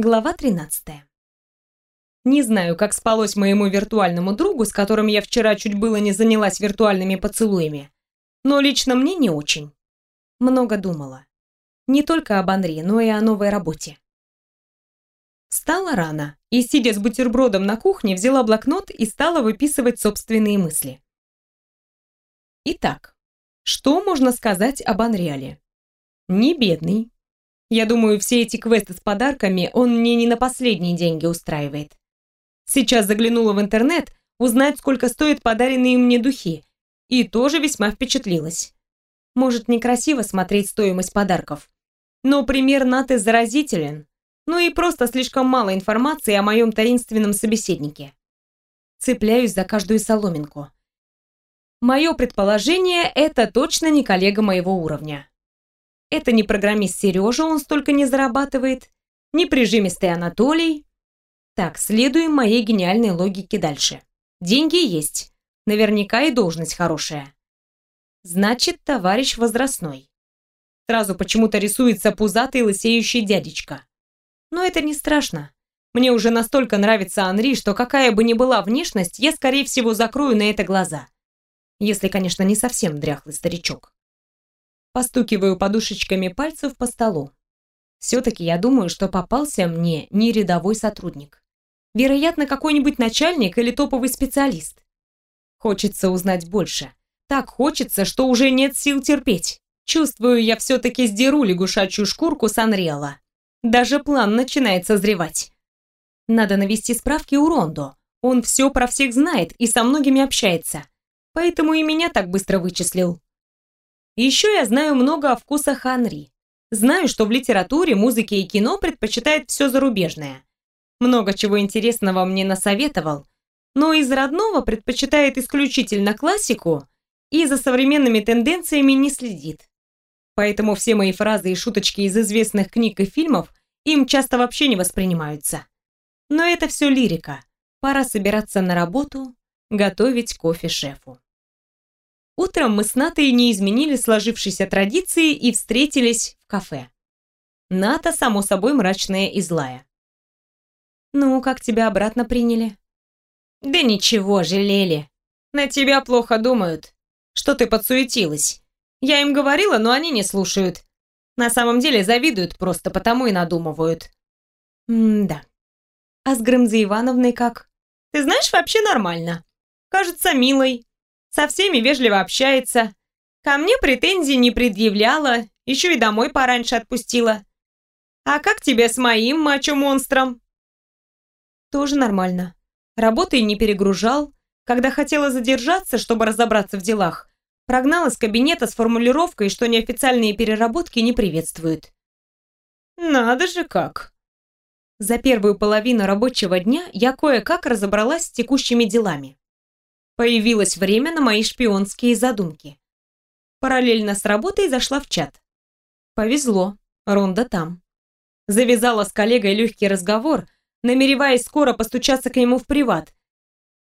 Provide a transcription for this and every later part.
Глава 13. Не знаю, как спалось моему виртуальному другу, с которым я вчера чуть было не занялась виртуальными поцелуями, но лично мне не очень. Много думала. Не только об Анри, но и о новой работе. Встала рано и, сидя с бутербродом на кухне, взяла блокнот и стала выписывать собственные мысли. Итак, что можно сказать об Анриале? Не бедный, я думаю, все эти квесты с подарками он мне не на последние деньги устраивает. Сейчас заглянула в интернет узнать, сколько стоят подаренные мне духи, и тоже весьма впечатлилась. Может, некрасиво смотреть стоимость подарков, но пример Наты заразителен, ну и просто слишком мало информации о моем таинственном собеседнике. Цепляюсь за каждую соломинку. Мое предположение – это точно не коллега моего уровня. Это не программист Сережа, он столько не зарабатывает, не прижимистый Анатолий. Так, следуем моей гениальной логике дальше. Деньги есть, наверняка и должность хорошая. Значит, товарищ возрастной. Сразу почему-то рисуется пузатый лысеющий дядечка. Но это не страшно. Мне уже настолько нравится Анри, что какая бы ни была внешность, я, скорее всего, закрою на это глаза. Если, конечно, не совсем дряхлый старичок. Постукиваю подушечками пальцев по столу. Все-таки я думаю, что попался мне не рядовой сотрудник. Вероятно, какой-нибудь начальник или топовый специалист. Хочется узнать больше. Так хочется, что уже нет сил терпеть. Чувствую, я все-таки сдеру лягушачью шкурку с Анриэла. Даже план начинает созревать. Надо навести справки у Рондо. Он все про всех знает и со многими общается. Поэтому и меня так быстро вычислил. Еще я знаю много о вкусах Анри. Знаю, что в литературе, музыке и кино предпочитает все зарубежное. Много чего интересного мне насоветовал, но из родного предпочитает исключительно классику и за современными тенденциями не следит. Поэтому все мои фразы и шуточки из известных книг и фильмов им часто вообще не воспринимаются. Но это все лирика. Пора собираться на работу, готовить кофе шефу. Утром мы с Натой не изменили сложившейся традиции и встретились в кафе. Ната, само собой, мрачная и злая. «Ну, как тебя обратно приняли?» «Да ничего, жалели. На тебя плохо думают. Что ты подсуетилась? Я им говорила, но они не слушают. На самом деле завидуют просто, потому и надумывают». «М-да. А с Грымзой Ивановной как?» «Ты знаешь, вообще нормально. Кажется, милой. Со всеми вежливо общается. Ко мне претензий не предъявляла, еще и домой пораньше отпустила. А как тебе с моим мачо-монстром? Тоже нормально. Работой не перегружал. Когда хотела задержаться, чтобы разобраться в делах, прогнал из кабинета с формулировкой, что неофициальные переработки не приветствуют. Надо же как. За первую половину рабочего дня я кое-как разобралась с текущими делами. Появилось время на мои шпионские задумки. Параллельно с работой зашла в чат. Повезло, Ронда там. Завязала с коллегой легкий разговор, намереваясь скоро постучаться к нему в приват.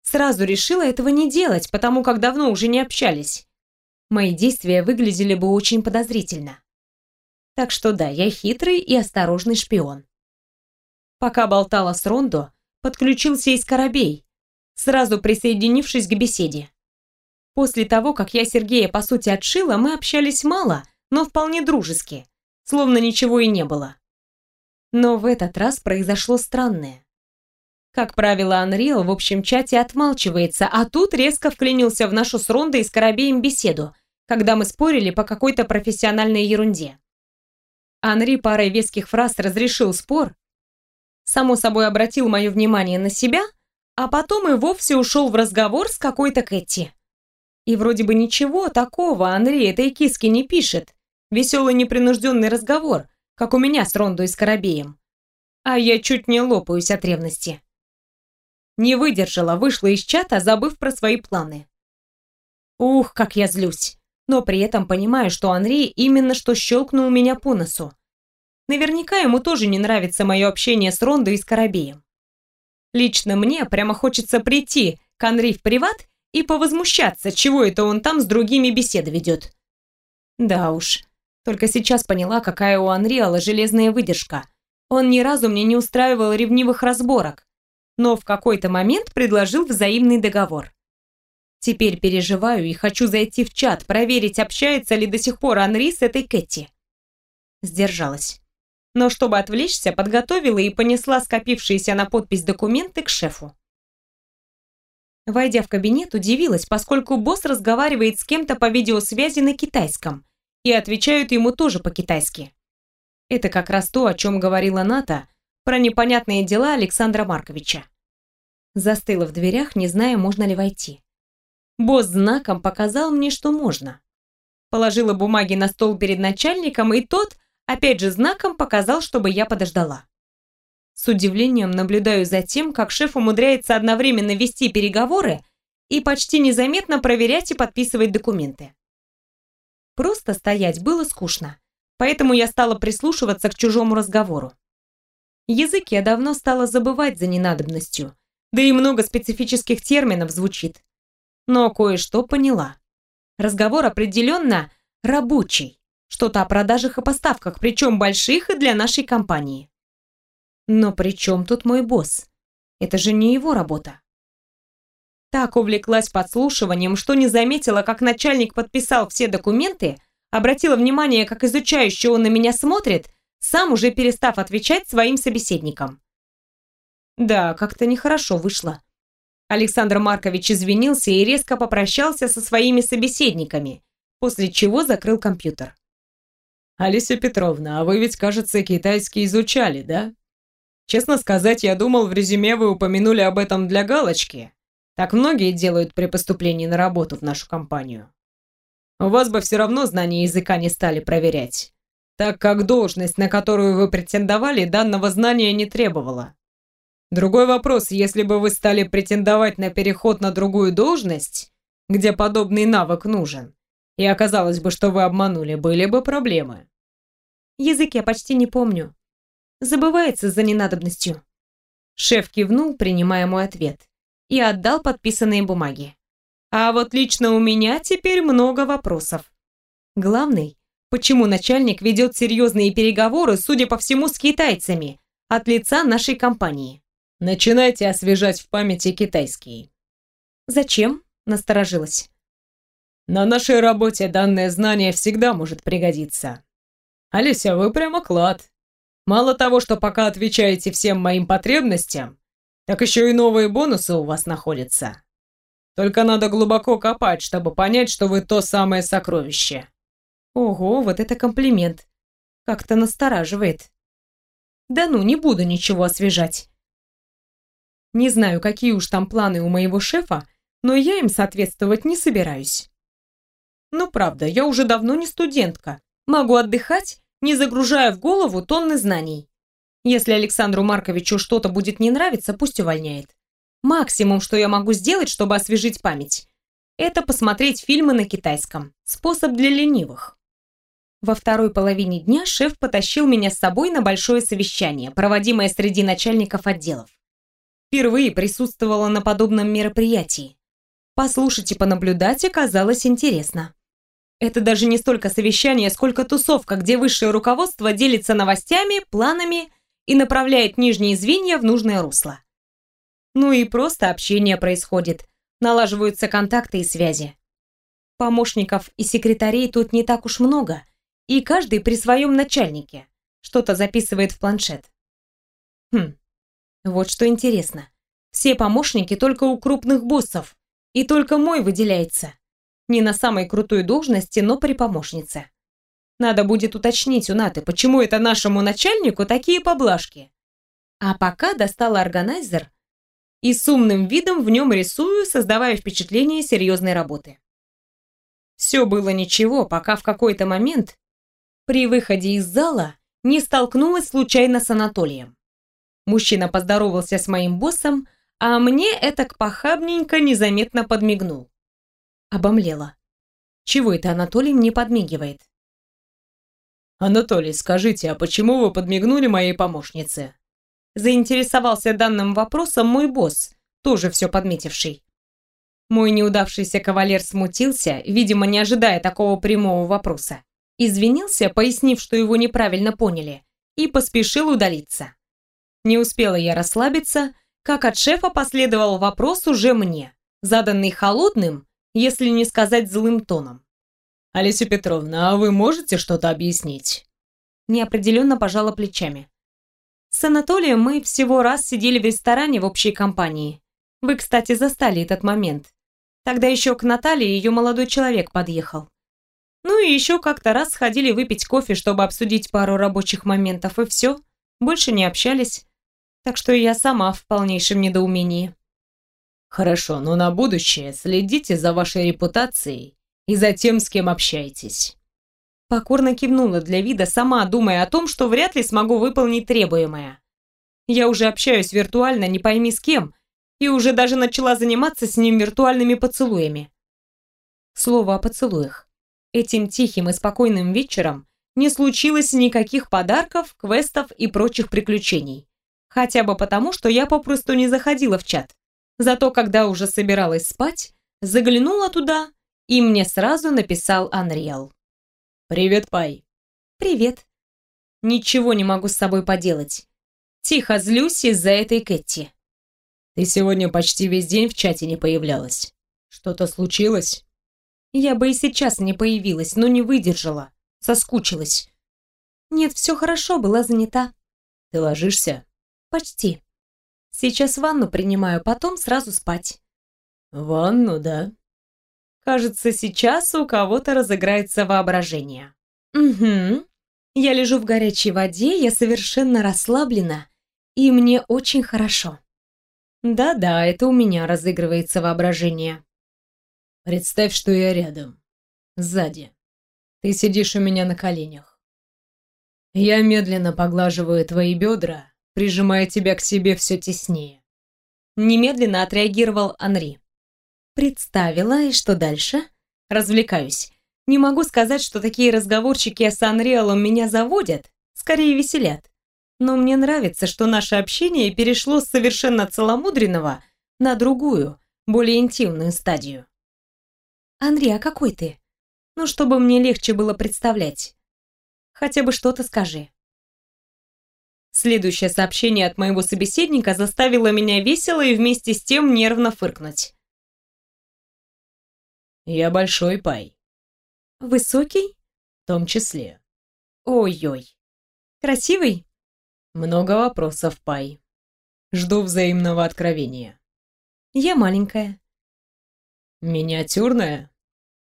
Сразу решила этого не делать, потому как давно уже не общались. Мои действия выглядели бы очень подозрительно. Так что да, я хитрый и осторожный шпион. Пока болтала с Рондо, подключился и Скоробей, сразу присоединившись к беседе. После того, как я Сергея по сути отшила, мы общались мало, но вполне дружески, словно ничего и не было. Но в этот раз произошло странное. Как правило, Unreal в общем чате отмалчивается, а тут резко вклинился в нашу с Рондой и Скоробеем беседу, когда мы спорили по какой-то профессиональной ерунде. Анри парой веских фраз разрешил спор, само собой обратил мое внимание на себя – а потом и вовсе ушел в разговор с какой-то Кэти. И вроде бы ничего такого Андрей этой киски не пишет. Веселый непринужденный разговор, как у меня с Рондо и Скоробеем. А я чуть не лопаюсь от ревности. Не выдержала, вышла из чата, забыв про свои планы. Ух, как я злюсь. Но при этом понимаю, что Андрей именно что щелкнул меня по носу. Наверняка ему тоже не нравится мое общение с Рондо и Скоробеем. Лично мне прямо хочется прийти к Анри в приват и повозмущаться, чего это он там с другими беседы ведет. Да уж, только сейчас поняла, какая у Анриала железная выдержка. Он ни разу мне не устраивал ревнивых разборок, но в какой-то момент предложил взаимный договор. Теперь переживаю и хочу зайти в чат, проверить, общается ли до сих пор Анри с этой Кэти. Сдержалась. Но чтобы отвлечься, подготовила и понесла скопившиеся на подпись документы к шефу. Войдя в кабинет, удивилась, поскольку босс разговаривает с кем-то по видеосвязи на китайском, и отвечают ему тоже по-китайски. Это как раз то, о чем говорила Ната про непонятные дела Александра Марковича. Застыла в дверях, не зная, можно ли войти. Босс знаком показал мне, что можно. Положила бумаги на стол перед начальником, и тот, опять же знаком, показал, чтобы я подождала. С удивлением наблюдаю за тем, как шеф умудряется одновременно вести переговоры и почти незаметно проверять и подписывать документы. Просто стоять было скучно, поэтому я стала прислушиваться к чужому разговору. Язык я давно стала забывать за ненадобностью, да и много специфических терминов звучит. Но кое-что поняла. Разговор определенно рабочий, что-то о продажах и поставках, причем больших и для нашей компании. Но при чем тут мой босс? Это же не его работа. Так увлеклась подслушиванием, что не заметила, как начальник подписал все документы, обратила внимание, как изучающий он на меня смотрит, сам уже перестав отвечать своим собеседникам. Да, как-то нехорошо вышло. Александр Маркович извинился и резко попрощался со своими собеседниками, после чего закрыл компьютер. «Алисия Петровна, а вы ведь, кажется, китайский изучали, да?» Честно сказать, я думал, в резюме вы упомянули об этом для галочки. Так многие делают при поступлении на работу в нашу компанию. У вас бы все равно знания языка не стали проверять, так как должность, на которую вы претендовали, данного знания не требовала. Другой вопрос, если бы вы стали претендовать на переход на другую должность, где подобный навык нужен, и оказалось бы, что вы обманули, были бы проблемы. Язык я почти не помню, забывается за ненадобностью. Шеф кивнул, принимая мой ответ, и отдал подписанные бумаги. А вот лично у меня теперь много вопросов. Главный, почему начальник ведет серьезные переговоры, судя по всему, с китайцами, от лица нашей компании? Начинайте освежать в памяти китайский. Зачем? Насторожилась. На нашей работе данное знание всегда может пригодиться. Алися, вы прямо клад. Мало того, что пока отвечаете всем моим потребностям, так еще и новые бонусы у вас находятся. Только надо глубоко копать, чтобы понять, что вы то самое сокровище. Ого, вот это комплимент. Как-то настораживает. Да ну, не буду ничего освежать. Не знаю, какие уж там планы у моего шефа, но я им соответствовать не собираюсь. Ну правда, я уже давно не студентка. Могу отдыхать не загружая в голову тонны знаний. Если Александру Марковичу что-то будет не нравиться, пусть увольняет. Максимум, что я могу сделать, чтобы освежить память, это посмотреть фильмы на китайском. Способ для ленивых. Во второй половине дня шеф потащил меня с собой на большое совещание, проводимое среди начальников отделов. Впервые присутствовала на подобном мероприятии. Послушать и понаблюдать оказалось интересно. Это даже не столько совещание, сколько тусовка, где высшее руководство делится новостями, планами и направляет нижние звенья в нужное русло. Ну и просто общение происходит, налаживаются контакты и связи. Помощников и секретарей тут не так уж много, и каждый при своем начальнике что-то записывает в планшет. Хм, вот что интересно. Все помощники только у крупных боссов, и только мой выделяется. Не на самой крутой должности, но при помощнице. Надо будет уточнить у Наты, почему это нашему начальнику такие поблажки. А пока достала органайзер и с умным видом в нем рисую, создавая впечатление серьезной работы. Все было ничего, пока в какой-то момент при выходе из зала не столкнулась случайно с Анатолием. Мужчина поздоровался с моим боссом, а мне это к похабненько незаметно подмигнул. Обомлела. Чего это Анатолий мне подмигивает? «Анатолий, скажите, а почему вы подмигнули моей помощнице?» Заинтересовался данным вопросом мой босс, тоже все подметивший. Мой неудавшийся кавалер смутился, видимо, не ожидая такого прямого вопроса. Извинился, пояснив, что его неправильно поняли, и поспешил удалиться. Не успела я расслабиться, как от шефа последовал вопрос уже мне, заданный холодным, если не сказать злым тоном. «Олеся Петровна, а вы можете что-то объяснить?» Неопределенно пожала плечами. С Анатолием мы всего раз сидели в ресторане в общей компании. Вы, кстати, застали этот момент. Тогда еще к Наталье ее молодой человек подъехал. Ну и еще как-то раз сходили выпить кофе, чтобы обсудить пару рабочих моментов, и все. Больше не общались. Так что я сама в полнейшем недоумении. Хорошо, но на будущее следите за вашей репутацией и за тем, с кем общаетесь. Покорно кивнула для вида, сама думая о том, что вряд ли смогу выполнить требуемое. Я уже общаюсь виртуально, не пойми с кем, и уже даже начала заниматься с ним виртуальными поцелуями. Слово о поцелуях. Этим тихим и спокойным вечером не случилось никаких подарков, квестов и прочих приключений. Хотя бы потому, что я попросту не заходила в чат. Зато когда уже собиралась спать, заглянула туда, и мне сразу написал Unreal. «Привет, Пай». «Привет». Ничего не могу с собой поделать. Тихо злюсь из-за этой Кэти. «Ты сегодня почти весь день в чате не появлялась. Что-то случилось?» Я бы и сейчас не появилась, но не выдержала. Соскучилась. Нет, все хорошо, была занята. Ты ложишься? Почти. Сейчас ванну принимаю, потом сразу спать. Ванну, да? Кажется, сейчас у кого-то разыграется воображение. Угу. Я лежу в горячей воде, я совершенно расслаблена, и мне очень хорошо. Да-да, это у меня разыгрывается воображение. Представь, что я рядом. Сзади. Ты сидишь у меня на коленях. Я медленно поглаживаю твои бедра, прижимая тебя к себе все теснее. Немедленно отреагировал Анри. Представила, и что дальше? Развлекаюсь. Не могу сказать, что такие разговорчики с Анриалом меня заводят, скорее веселят. Но мне нравится, что наше общение перешло с совершенно целомудренного на другую, более интимную стадию. «Андрей, а какой ты? Ну, чтобы мне легче было представлять. Хотя бы что-то скажи». Следующее сообщение от моего собеседника заставило меня весело и вместе с тем нервно фыркнуть. Я большой пай. Высокий? В том числе. Ой-ой. Красивый? Много вопросов, пай. Жду взаимного откровения. Я маленькая. Миниатюрная?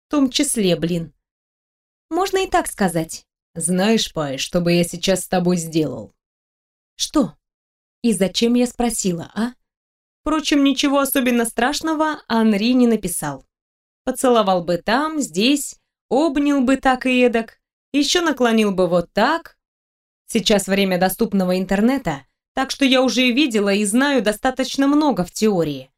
В том числе, блин. Можно и так сказать. Знаешь, Пай, что бы я сейчас с тобой сделал? Что? И зачем я спросила, а? Впрочем, ничего особенно страшного Анри не написал. Поцеловал бы там, здесь, обнял бы так и эдак, еще наклонил бы вот так. Сейчас время доступного интернета, так что я уже видела и знаю достаточно много в теории.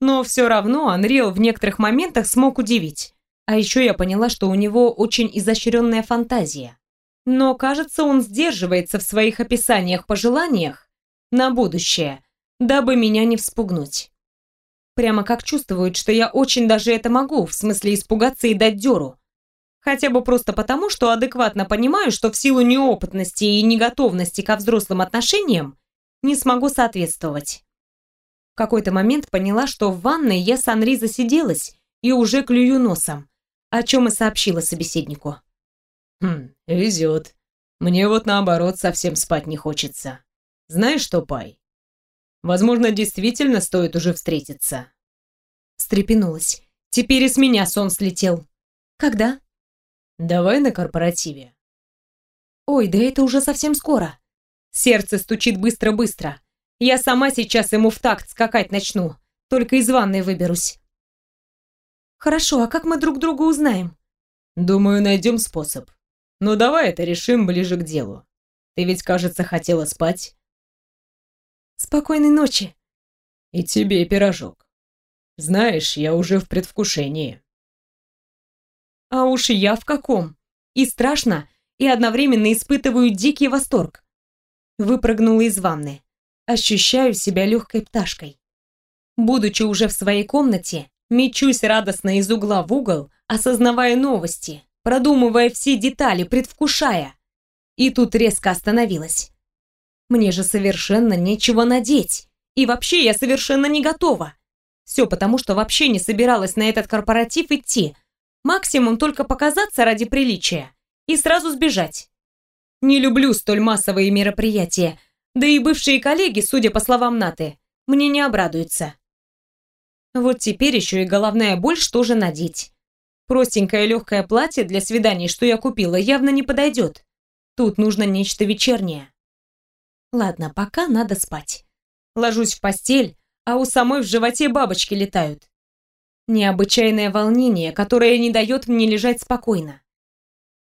Но все равно Unreal в некоторых моментах смог удивить. А еще я поняла, что у него очень изощренная фантазия. Но, кажется, он сдерживается в своих описаниях-пожеланиях на будущее, дабы меня не вспугнуть. Прямо как чувствует, что я очень даже это могу, в смысле испугаться и дать дёру. Хотя бы просто потому, что адекватно понимаю, что в силу неопытности и неготовности ко взрослым отношениям не смогу соответствовать. В какой-то момент поняла, что в ванной я с Анри засиделась и уже клюю носом, о чем и сообщила собеседнику. «Хм, везет. Мне вот наоборот совсем спать не хочется. Знаешь что, Пай, Возможно, действительно стоит уже встретиться. Встрепенулась. Теперь и с меня сон слетел. Когда? Давай на корпоративе. Ой, да это уже совсем скоро. Сердце стучит быстро-быстро. Я сама сейчас ему в такт скакать начну. Только из ванной выберусь. Хорошо, а как мы друг друга узнаем? Думаю, найдем способ. Но давай это решим ближе к делу. Ты ведь, кажется, хотела спать. Спокойной ночи. И тебе пирожок. Знаешь, я уже в предвкушении. А уж я в каком. И страшно, и одновременно испытываю дикий восторг. Выпрыгнула из ванны. Ощущаю себя легкой пташкой. Будучи уже в своей комнате, мечусь радостно из угла в угол, осознавая новости, продумывая все детали, предвкушая. И тут резко остановилась. Мне же совершенно нечего надеть. И вообще я совершенно не готова. Все потому, что вообще не собиралась на этот корпоратив идти. Максимум только показаться ради приличия. И сразу сбежать. Не люблю столь массовые мероприятия. Да и бывшие коллеги, судя по словам Наты, мне не обрадуются. Вот теперь еще и головная боль, что же надеть. Простенькое легкое платье для свиданий, что я купила, явно не подойдет. Тут нужно нечто вечернее. Ладно, пока надо спать. Ложусь в постель, а у самой в животе бабочки летают. Необычайное волнение, которое не дает мне лежать спокойно.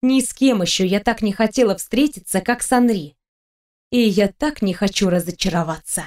Ни с кем еще я так не хотела встретиться, как с Анри. И я так не хочу разочароваться.